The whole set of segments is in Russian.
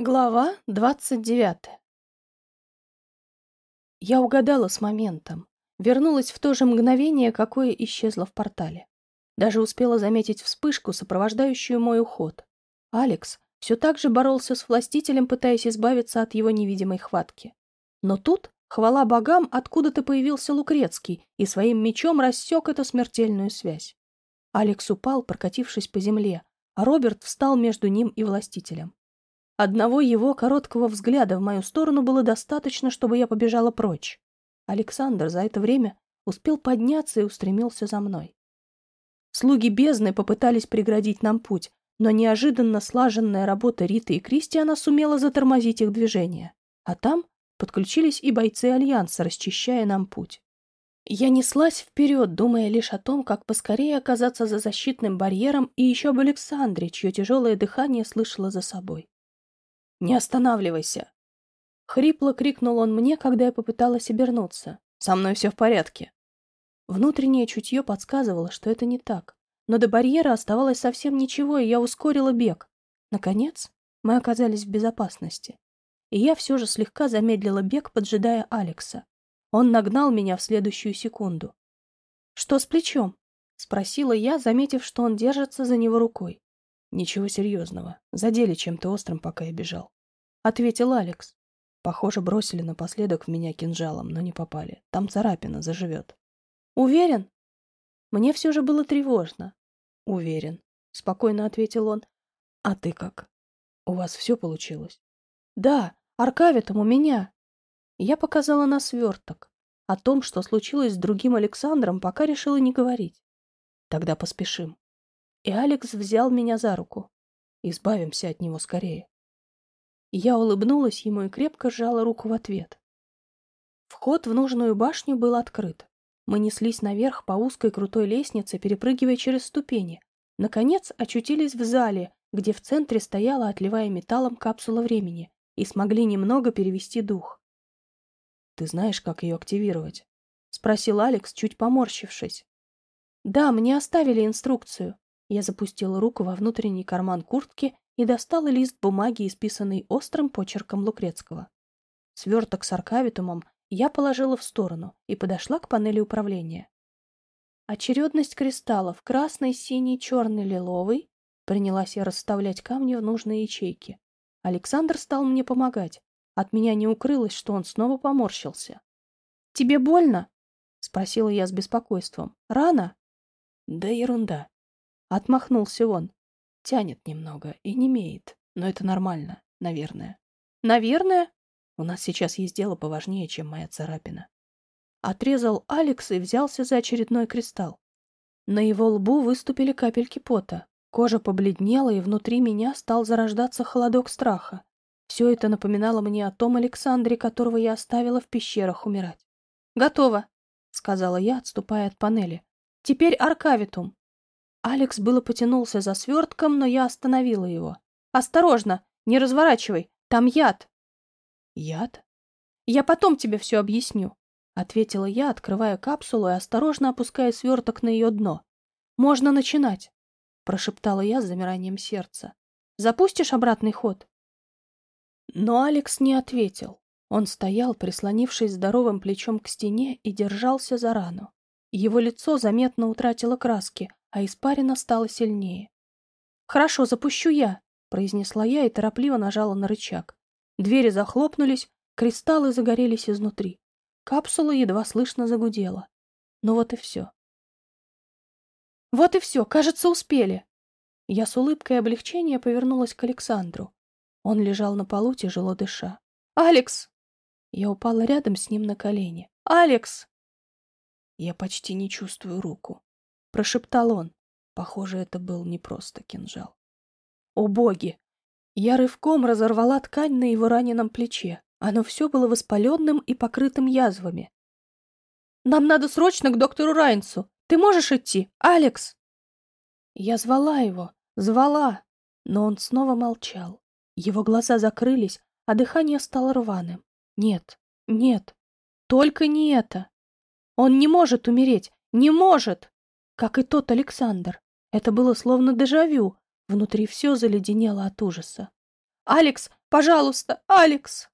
Глава двадцать девятая Я угадала с моментом. Вернулась в то же мгновение, какое исчезло в портале. Даже успела заметить вспышку, сопровождающую мой уход. Алекс все так же боролся с властителем, пытаясь избавиться от его невидимой хватки. Но тут, хвала богам, откуда-то появился Лукрецкий и своим мечом рассек эту смертельную связь. Алекс упал, прокатившись по земле, а Роберт встал между ним и властителем. Одного его короткого взгляда в мою сторону было достаточно, чтобы я побежала прочь. Александр за это время успел подняться и устремился за мной. Слуги бездны попытались преградить нам путь, но неожиданно слаженная работа Риты и Кристиана сумела затормозить их движение. А там подключились и бойцы Альянса, расчищая нам путь. Я неслась вперед, думая лишь о том, как поскорее оказаться за защитным барьером и еще об Александре, чье тяжелое дыхание слышала за собой. «Не останавливайся!» Хрипло крикнул он мне, когда я попыталась обернуться. «Со мной все в порядке!» Внутреннее чутье подсказывало, что это не так. Но до барьера оставалось совсем ничего, и я ускорила бег. Наконец, мы оказались в безопасности. И я все же слегка замедлила бег, поджидая Алекса. Он нагнал меня в следующую секунду. «Что с плечом?» — спросила я, заметив, что он держится за него рукой. «Ничего серьезного. Задели чем-то острым, пока я бежал», — ответил Алекс. Похоже, бросили напоследок в меня кинжалом, но не попали. Там царапина заживет. «Уверен?» Мне все же было тревожно. «Уверен», — спокойно ответил он. «А ты как? У вас все получилось?» «Да, Аркавитом у меня». Я показала на сверток. О том, что случилось с другим Александром, пока решила не говорить. «Тогда поспешим» и Алекс взял меня за руку. Избавимся от него скорее. Я улыбнулась ему и крепко сжала руку в ответ. Вход в нужную башню был открыт. Мы неслись наверх по узкой крутой лестнице, перепрыгивая через ступени. Наконец очутились в зале, где в центре стояла, отливая металлом, капсула времени, и смогли немного перевести дух. «Ты знаешь, как ее активировать?» — спросил Алекс, чуть поморщившись. «Да, мне оставили инструкцию. Я запустила руку во внутренний карман куртки и достала лист бумаги, исписанный острым почерком Лукрецкого. Сверток с аркавитумом я положила в сторону и подошла к панели управления. Очередность кристаллов красный, синий, черный, лиловый. Принялась я расставлять камни в нужные ячейки. Александр стал мне помогать. От меня не укрылось, что он снова поморщился. «Тебе больно?» — спросила я с беспокойством. «Рано?» «Да ерунда», Отмахнулся он. Тянет немного и не имеет, но это нормально, наверное. Наверное? У нас сейчас есть дело поважнее, чем моя царапина. Отрезал Алекс и взялся за очередной кристалл. На его лбу выступили капельки пота. Кожа побледнела, и внутри меня стал зарождаться холодок страха. Все это напоминало мне о том Александре, которого я оставила в пещерах умирать. «Готово», — сказала я, отступая от панели. «Теперь аркавитум. Алекс было потянулся за свертком, но я остановила его. «Осторожно! Не разворачивай! Там яд!» «Яд?» «Я потом тебе все объясню», — ответила я, открывая капсулу и осторожно опуская сверток на ее дно. «Можно начинать», — прошептала я с замиранием сердца. «Запустишь обратный ход?» Но Алекс не ответил. Он стоял, прислонившись здоровым плечом к стене и держался за рану. Его лицо заметно утратило краски, а испарина стала сильнее. «Хорошо, запущу я», — произнесла я и торопливо нажала на рычаг. Двери захлопнулись, кристаллы загорелись изнутри. Капсула едва слышно загудела. Ну вот и все. «Вот и все, кажется, успели!» Я с улыбкой облегчения повернулась к Александру. Он лежал на полу, тяжело дыша. «Алекс!» Я упала рядом с ним на колени. «Алекс!» Я почти не чувствую руку. — прошептал он. Похоже, это был не просто кинжал. О боги! Я рывком разорвала ткань на его раненом плече. Оно все было воспаленным и покрытым язвами. «Нам надо срочно к доктору Райнсу! Ты можешь идти, Алекс?» Я звала его, звала, но он снова молчал. Его глаза закрылись, а дыхание стало рваным. Нет, нет, только не это. Он не может умереть, не может! Как и тот Александр. Это было словно дежавю. Внутри все заледенело от ужаса. «Алекс, пожалуйста, Алекс!»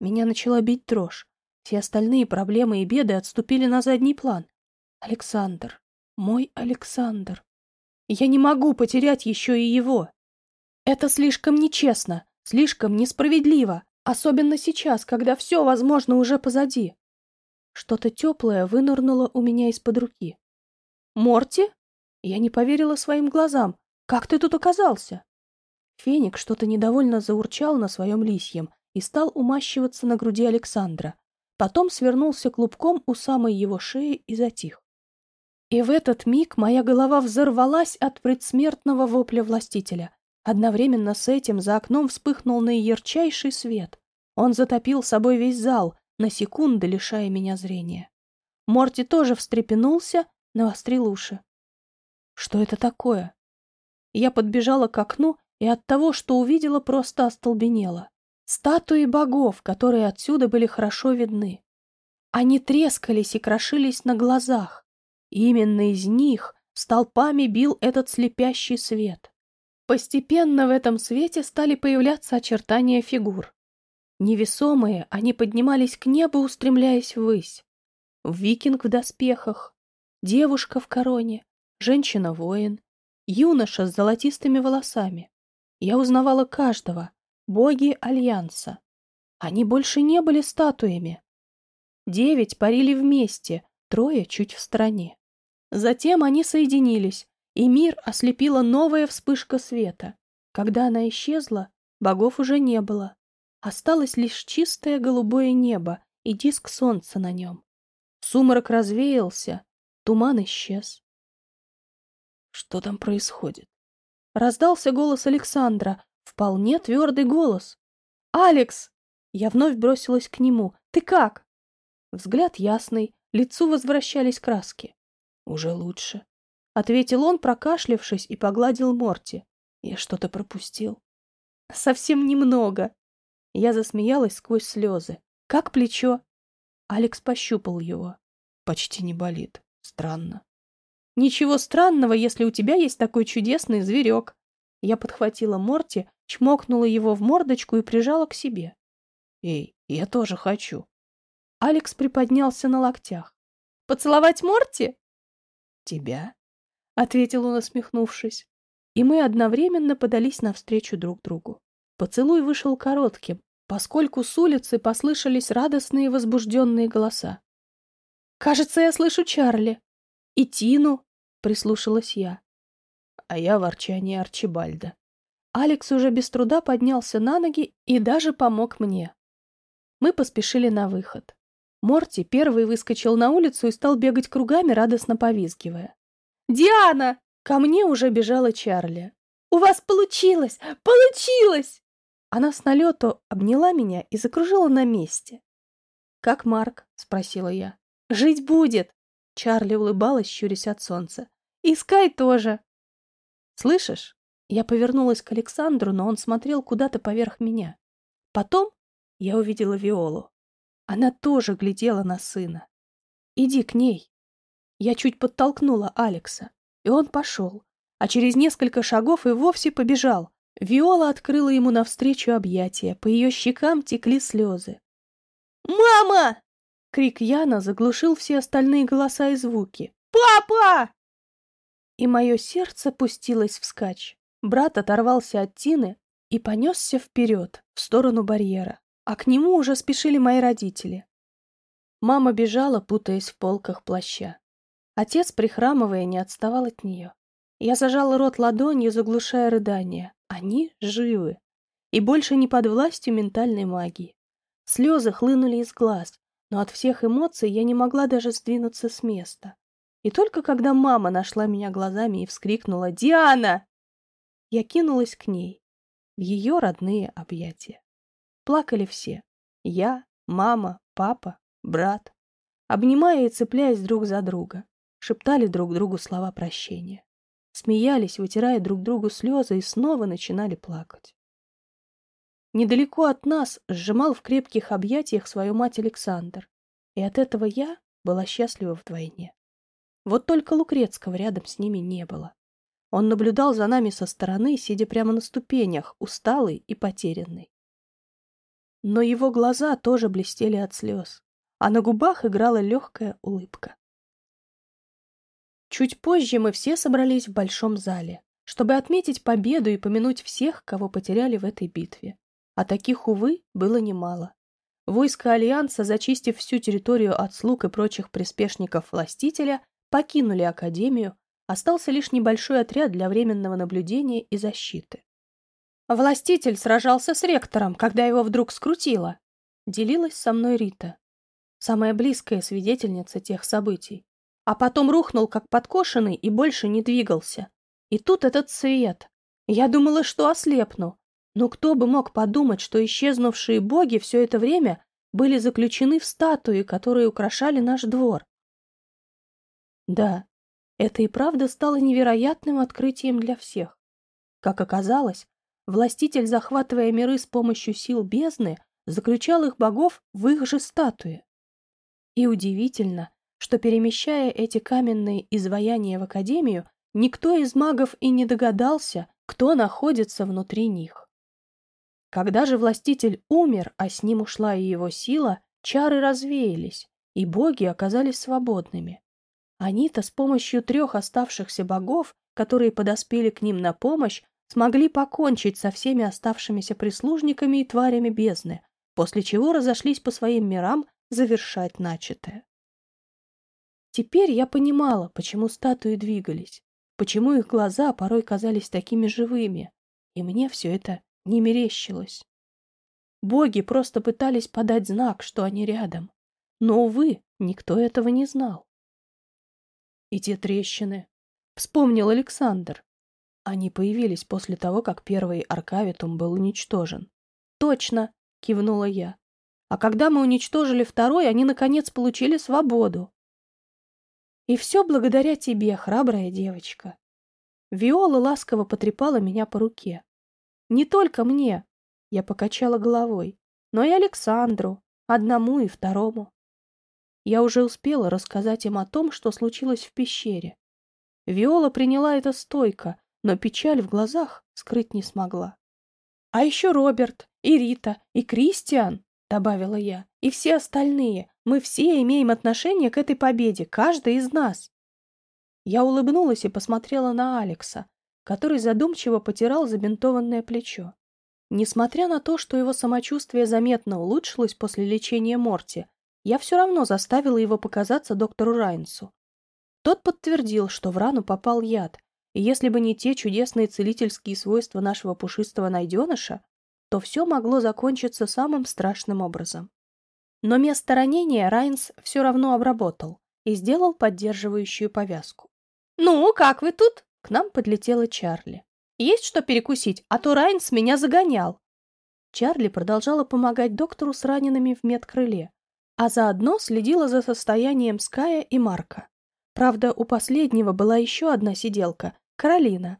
Меня начала бить дрожь. Все остальные проблемы и беды отступили на задний план. Александр, мой Александр. Я не могу потерять еще и его. Это слишком нечестно, слишком несправедливо, особенно сейчас, когда все, возможно, уже позади. Что-то теплое вынырнуло у меня из-под руки. «Морти?» Я не поверила своим глазам. «Как ты тут оказался?» Феник что-то недовольно заурчал на своем лисьем и стал умащиваться на груди Александра. Потом свернулся клубком у самой его шеи и затих. И в этот миг моя голова взорвалась от предсмертного вопля властителя. Одновременно с этим за окном вспыхнул наиярчайший свет. Он затопил собой весь зал, на секунды лишая меня зрения. Морти тоже встрепенулся, навострил уши. Что это такое? Я подбежала к окну и от того, что увидела, просто остолбенела. Статуи богов, которые отсюда были хорошо видны. Они трескались и крошились на глазах. Именно из них столпами бил этот слепящий свет. Постепенно в этом свете стали появляться очертания фигур. Невесомые, они поднимались к небу, устремляясь ввысь. Викинг в доспехах, девушка в короне, женщина-воин, юноша с золотистыми волосами. Я узнавала каждого, боги Альянса. Они больше не были статуями. Девять парили вместе, трое чуть в стороне. Затем они соединились, и мир ослепила новая вспышка света. Когда она исчезла, богов уже не было. Осталось лишь чистое голубое небо и диск солнца на нем. Сумрак развеялся, туман исчез. Что там происходит? Раздался голос Александра, вполне твердый голос. «Алекс!» Я вновь бросилась к нему. «Ты как?» Взгляд ясный, лицу возвращались краски. «Уже лучше», — ответил он, прокашлявшись, и погладил Морти. «Я что-то пропустил». «Совсем немного». Я засмеялась сквозь слезы. «Как плечо?» Алекс пощупал его. «Почти не болит. Странно». Ничего странного, если у тебя есть такой чудесный зверек. Я подхватила Морти, чмокнула его в мордочку и прижала к себе. Эй, я тоже хочу. Алекс приподнялся на локтях. Поцеловать Морти? Тебя? Ответил он, усмехнувшись. И мы одновременно подались навстречу друг другу. Поцелуй вышел коротким, поскольку с улицы послышались радостные возбужденные голоса. «Кажется, я слышу Чарли», «И Тину!» — прислушалась я. А я ворчание Арчибальда. Алекс уже без труда поднялся на ноги и даже помог мне. Мы поспешили на выход. Морти первый выскочил на улицу и стал бегать кругами, радостно повизгивая. «Диана!» Ко мне уже бежала Чарли. «У вас получилось! Получилось!» Она с налету обняла меня и закружила на месте. «Как Марк?» — спросила я. «Жить будет!» Чарли улыбалась, щурясь от солнца. «И Скай тоже!» «Слышишь?» Я повернулась к Александру, но он смотрел куда-то поверх меня. Потом я увидела Виолу. Она тоже глядела на сына. «Иди к ней!» Я чуть подтолкнула Алекса, и он пошел, а через несколько шагов и вовсе побежал. Виола открыла ему навстречу объятия, по ее щекам текли слезы. «Мама!» Крик Яна заглушил все остальные голоса и звуки. «Папа!» И мое сердце пустилось вскачь. Брат оторвался от Тины и понесся вперед, в сторону барьера, а к нему уже спешили мои родители. Мама бежала, путаясь в полках плаща. Отец, прихрамывая, не отставал от нее. Я зажала рот ладонью, заглушая рыдания. Они живы. И больше не под властью ментальной магии. Слезы хлынули из глаз, но от всех эмоций я не могла даже сдвинуться с места. И только когда мама нашла меня глазами и вскрикнула «Диана!», я кинулась к ней, в ее родные объятия. Плакали все. Я, мама, папа, брат. Обнимая и цепляясь друг за друга, шептали друг другу слова прощения. Смеялись, вытирая друг другу слезы и снова начинали плакать. Недалеко от нас сжимал в крепких объятиях свою мать Александр, и от этого я была счастлива вдвойне. Вот только Лукрецкого рядом с ними не было. Он наблюдал за нами со стороны, сидя прямо на ступенях, усталый и потерянный. Но его глаза тоже блестели от слез, а на губах играла легкая улыбка. Чуть позже мы все собрались в большом зале, чтобы отметить победу и помянуть всех, кого потеряли в этой битве. А таких, увы, было немало. Войска Альянса, зачистив всю территорию от слуг и прочих приспешников властителя, покинули Академию, остался лишь небольшой отряд для временного наблюдения и защиты. «Властитель сражался с ректором, когда его вдруг скрутило», — делилась со мной Рита, самая близкая свидетельница тех событий. А потом рухнул, как подкошенный, и больше не двигался. И тут этот свет. Я думала, что ослепну. Но кто бы мог подумать, что исчезнувшие боги все это время были заключены в статуи, которые украшали наш двор? Да, это и правда стало невероятным открытием для всех. Как оказалось, властитель, захватывая миры с помощью сил бездны, заключал их богов в их же статуи. И удивительно, что, перемещая эти каменные изваяния в Академию, никто из магов и не догадался, кто находится внутри них. Когда же властитель умер, а с ним ушла и его сила, чары развеялись, и боги оказались свободными. Они-то с помощью трех оставшихся богов, которые подоспели к ним на помощь, смогли покончить со всеми оставшимися прислужниками и тварями бездны, после чего разошлись по своим мирам завершать начатое. Теперь я понимала, почему статуи двигались, почему их глаза порой казались такими живыми, и мне все это не мерещилось. Боги просто пытались подать знак, что они рядом, но, увы, никто этого не знал. И те трещины. Вспомнил Александр. Они появились после того, как первый Аркавитум был уничтожен. «Точно!» — кивнула я. «А когда мы уничтожили второй, они, наконец, получили свободу. И все благодаря тебе, храбрая девочка». Виола ласково потрепала меня по руке. «Не только мне!» — я покачала головой. «Но и Александру, одному и второму. Я уже успела рассказать им о том, что случилось в пещере. Виола приняла это стойко, но печаль в глазах скрыть не смогла. «А еще Роберт, и Рита, и Кристиан», — добавила я, — «и все остальные. Мы все имеем отношение к этой победе, каждый из нас». Я улыбнулась и посмотрела на Алекса, который задумчиво потирал забинтованное плечо. Несмотря на то, что его самочувствие заметно улучшилось после лечения Морти, я все равно заставила его показаться доктору Райнсу. Тот подтвердил, что в рану попал яд, и если бы не те чудесные целительские свойства нашего пушистого найденыша, то все могло закончиться самым страшным образом. Но место ранения Райнс все равно обработал и сделал поддерживающую повязку. «Ну, как вы тут?» К нам подлетела Чарли. «Есть что перекусить, а то Райнс меня загонял». Чарли продолжала помогать доктору с ранеными в медкрыле, а заодно следила за состоянием Ская и Марка. Правда, у последнего была еще одна сиделка, Каролина,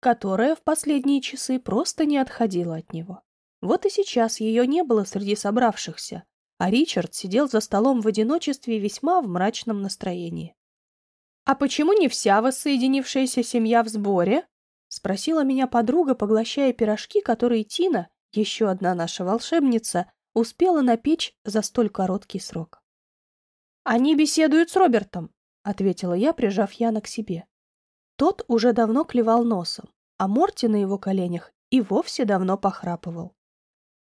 которая в последние часы просто не отходила от него. Вот и сейчас ее не было среди собравшихся, а Ричард сидел за столом в одиночестве весьма в мрачном настроении. «А почему не вся воссоединившаяся семья в сборе?» — спросила меня подруга, поглощая пирожки, которые Тина, еще одна наша волшебница, успела напечь за столь короткий срок. «Они беседуют с Робертом», — ответила я, прижав Яна к себе. Тот уже давно клевал носом, а Морти на его коленях и вовсе давно похрапывал.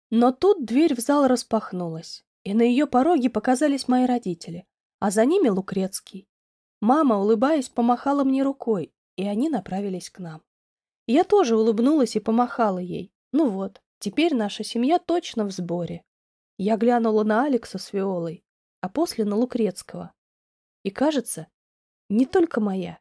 Но тут дверь в зал распахнулась, и на ее пороге показались мои родители, а за ними Лукрецкий. Мама, улыбаясь, помахала мне рукой, и они направились к нам. Я тоже улыбнулась и помахала ей. Ну вот, теперь наша семья точно в сборе. Я глянула на Алекса с Виолой, а после на Лукрецкого. И кажется, не только моя.